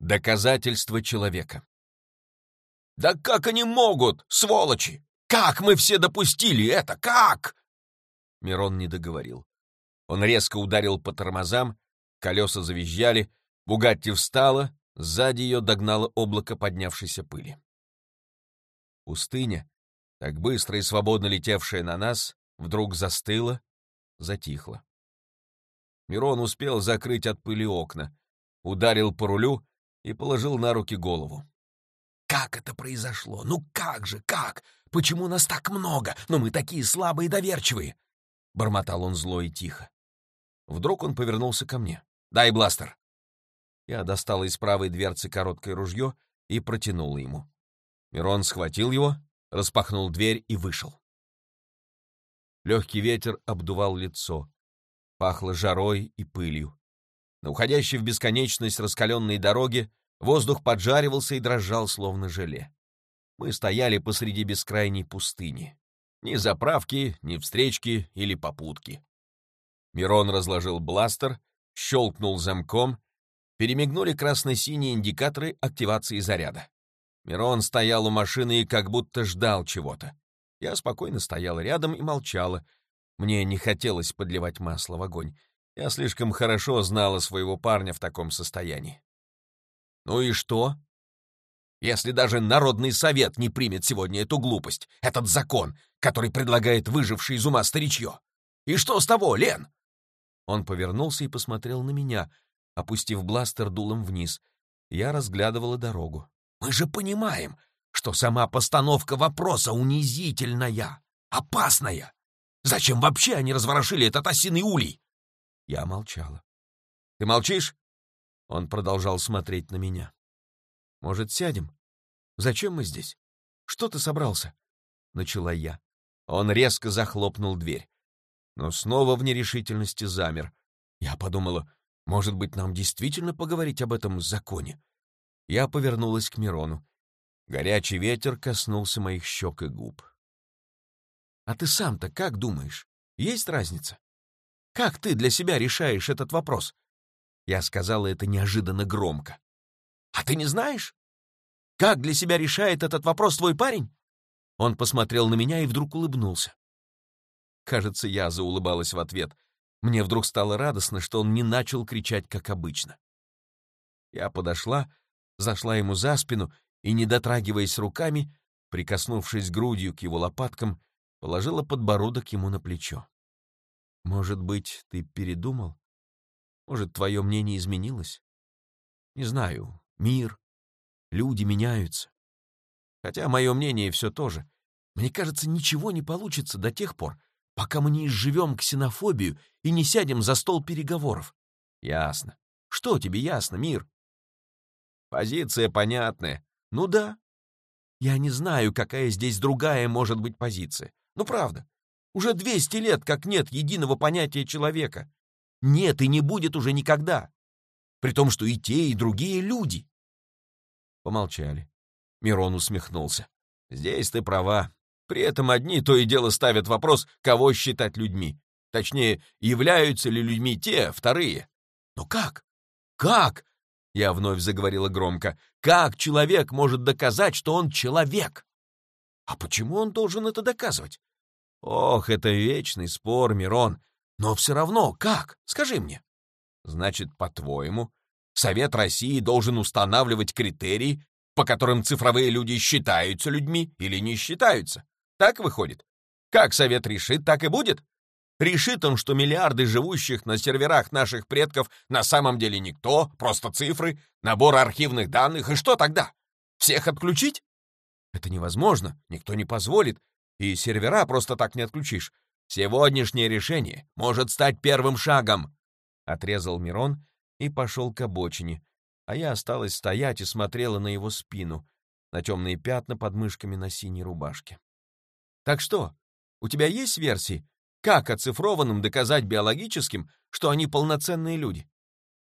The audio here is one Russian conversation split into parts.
Доказательство человека. «Да как они могут, сволочи? Как мы все допустили это? Как?» Мирон не договорил. Он резко ударил по тормозам, колеса завизжали, Бугатти встала, сзади ее догнало облако поднявшейся пыли. Пустыня, так быстро и свободно летевшая на нас, вдруг застыла, затихла. Мирон успел закрыть от пыли окна, ударил по рулю и положил на руки голову. «Как это произошло? Ну как же, как? Почему нас так много? Но мы такие слабые и доверчивые!» Бормотал он зло и тихо. Вдруг он повернулся ко мне. «Дай бластер!» Я достала из правой дверцы короткое ружье и протянула ему. Мирон схватил его, распахнул дверь и вышел. Легкий ветер обдувал лицо пахло жарой и пылью. На уходящей в бесконечность раскаленной дороге воздух поджаривался и дрожал, словно желе. Мы стояли посреди бескрайней пустыни. Ни заправки, ни встречки или попутки. Мирон разложил бластер, щелкнул замком, перемигнули красно-синие индикаторы активации заряда. Мирон стоял у машины и как будто ждал чего-то. Я спокойно стояла рядом и молчала, мне не хотелось подливать масло в огонь. Я слишком хорошо знала своего парня в таком состоянии. Ну и что? Если даже Народный совет не примет сегодня эту глупость, этот закон, который предлагает выживший из ума старичье. И что с того, Лен? Он повернулся и посмотрел на меня, опустив бластер дулом вниз. Я разглядывала дорогу. Мы же понимаем, что сама постановка вопроса унизительная, опасная. Зачем вообще они разворошили этот осиный улей?» Я молчала. «Ты молчишь?» Он продолжал смотреть на меня. «Может, сядем? Зачем мы здесь? Что ты собрался?» Начала я. Он резко захлопнул дверь. Но снова в нерешительности замер. Я подумала, может быть, нам действительно поговорить об этом законе? Я повернулась к Мирону. Горячий ветер коснулся моих щек и губ. А ты сам-то как думаешь? Есть разница? Как ты для себя решаешь этот вопрос? Я сказала это неожиданно громко. А ты не знаешь? Как для себя решает этот вопрос твой парень? Он посмотрел на меня и вдруг улыбнулся. Кажется, я заулыбалась в ответ. Мне вдруг стало радостно, что он не начал кричать, как обычно. Я подошла, зашла ему за спину и, не дотрагиваясь руками, прикоснувшись грудью к его лопаткам, положила подбородок ему на плечо. «Может быть, ты передумал? Может, твое мнение изменилось? Не знаю, мир, люди меняются. Хотя мое мнение все то же. Мне кажется, ничего не получится до тех пор, пока мы не изживем ксенофобию и не сядем за стол переговоров. Ясно. Что тебе ясно, мир? Позиция понятная. Ну да. Я не знаю, какая здесь другая может быть позиция. Ну правда, уже 200 лет как нет единого понятия человека. Нет и не будет уже никогда. При том, что и те, и другие люди. Помолчали. Мирон усмехнулся. Здесь ты права. При этом одни то и дело ставят вопрос, кого считать людьми. Точнее, являются ли людьми те, вторые. Но как? Как? Я вновь заговорила громко. Как человек может доказать, что он человек? А почему он должен это доказывать? Ох, это вечный спор, Мирон. Но все равно, как? Скажи мне. Значит, по-твоему, Совет России должен устанавливать критерии, по которым цифровые люди считаются людьми или не считаются. Так выходит? Как Совет решит, так и будет. Решит он, что миллиарды живущих на серверах наших предков на самом деле никто, просто цифры, набор архивных данных, и что тогда? Всех отключить? Это невозможно, никто не позволит, и сервера просто так не отключишь. Сегодняшнее решение может стать первым шагом!» Отрезал Мирон и пошел к обочине, а я осталась стоять и смотрела на его спину, на темные пятна под мышками на синей рубашке. «Так что, у тебя есть версии, как оцифрованным доказать биологическим, что они полноценные люди?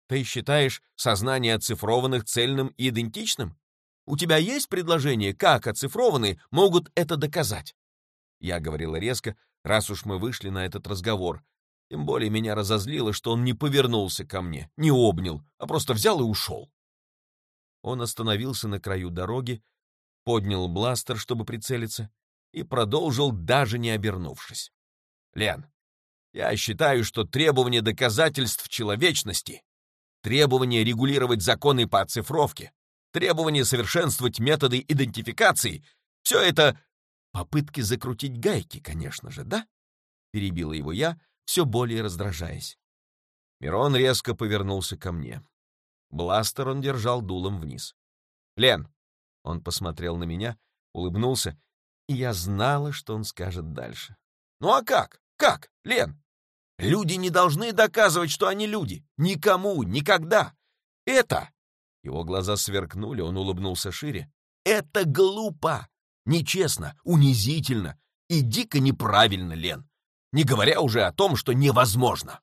Ты считаешь сознание оцифрованных цельным и идентичным? У тебя есть предложение, как оцифрованные могут это доказать?» Я говорила резко, раз уж мы вышли на этот разговор. Тем более меня разозлило, что он не повернулся ко мне, не обнял, а просто взял и ушел. Он остановился на краю дороги, поднял бластер, чтобы прицелиться, и продолжил, даже не обернувшись. «Лен, я считаю, что требование доказательств человечности, требование регулировать законы по оцифровке, требование совершенствовать методы идентификации — все это попытки закрутить гайки, конечно же, да?» Перебила его я, все более раздражаясь. Мирон резко повернулся ко мне. Бластер он держал дулом вниз. «Лен!» — он посмотрел на меня, улыбнулся, и я знала, что он скажет дальше. «Ну а как? Как, Лен? Люди не должны доказывать, что они люди. Никому, никогда. Это...» Его глаза сверкнули, он улыбнулся шире. «Это глупо, нечестно, унизительно и дико неправильно, Лен. Не говоря уже о том, что невозможно».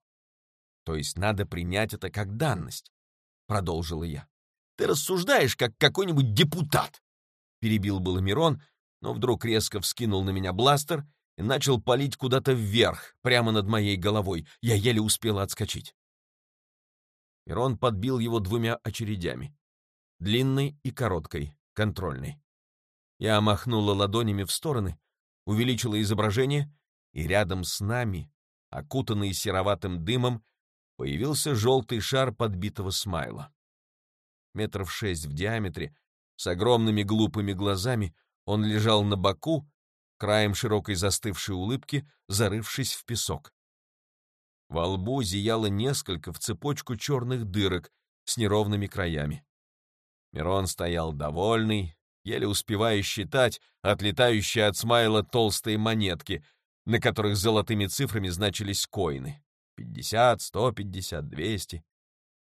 То есть надо принять это как данность, продолжила я. Ты рассуждаешь, как какой-нибудь депутат. Перебил было Мирон, но вдруг резко вскинул на меня бластер и начал палить куда-то вверх, прямо над моей головой. Я еле успела отскочить. Мирон подбил его двумя очередями. Длинной и короткой, контрольной. Я махнула ладонями в стороны, увеличила изображение, и рядом с нами, окутанный сероватым дымом, появился желтый шар подбитого смайла. Метров шесть в диаметре, с огромными глупыми глазами, он лежал на боку, краем широкой застывшей улыбки, зарывшись в песок. Во лбу зияло несколько в цепочку черных дырок с неровными краями. Мирон стоял довольный, еле успевая считать отлетающие от смайла толстые монетки, на которых золотыми цифрами значились коины. Пятьдесят, сто пятьдесят, двести.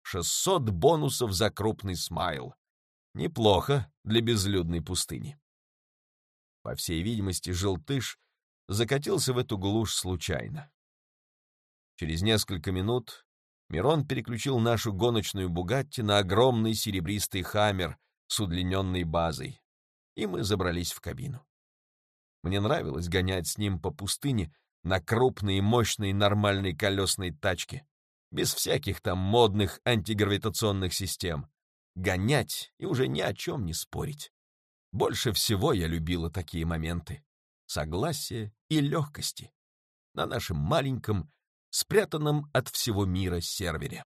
Шестьсот бонусов за крупный смайл. Неплохо для безлюдной пустыни. По всей видимости, желтыш закатился в эту глушь случайно. Через несколько минут Мирон переключил нашу гоночную «Бугатти» на огромный серебристый «Хаммер» с удлиненной базой, и мы забрались в кабину. Мне нравилось гонять с ним по пустыне, на крупной и мощной нормальной колесной тачке, без всяких там модных антигравитационных систем. Гонять и уже ни о чем не спорить. Больше всего я любила такие моменты. Согласия и легкости. На нашем маленьком, спрятанном от всего мира сервере.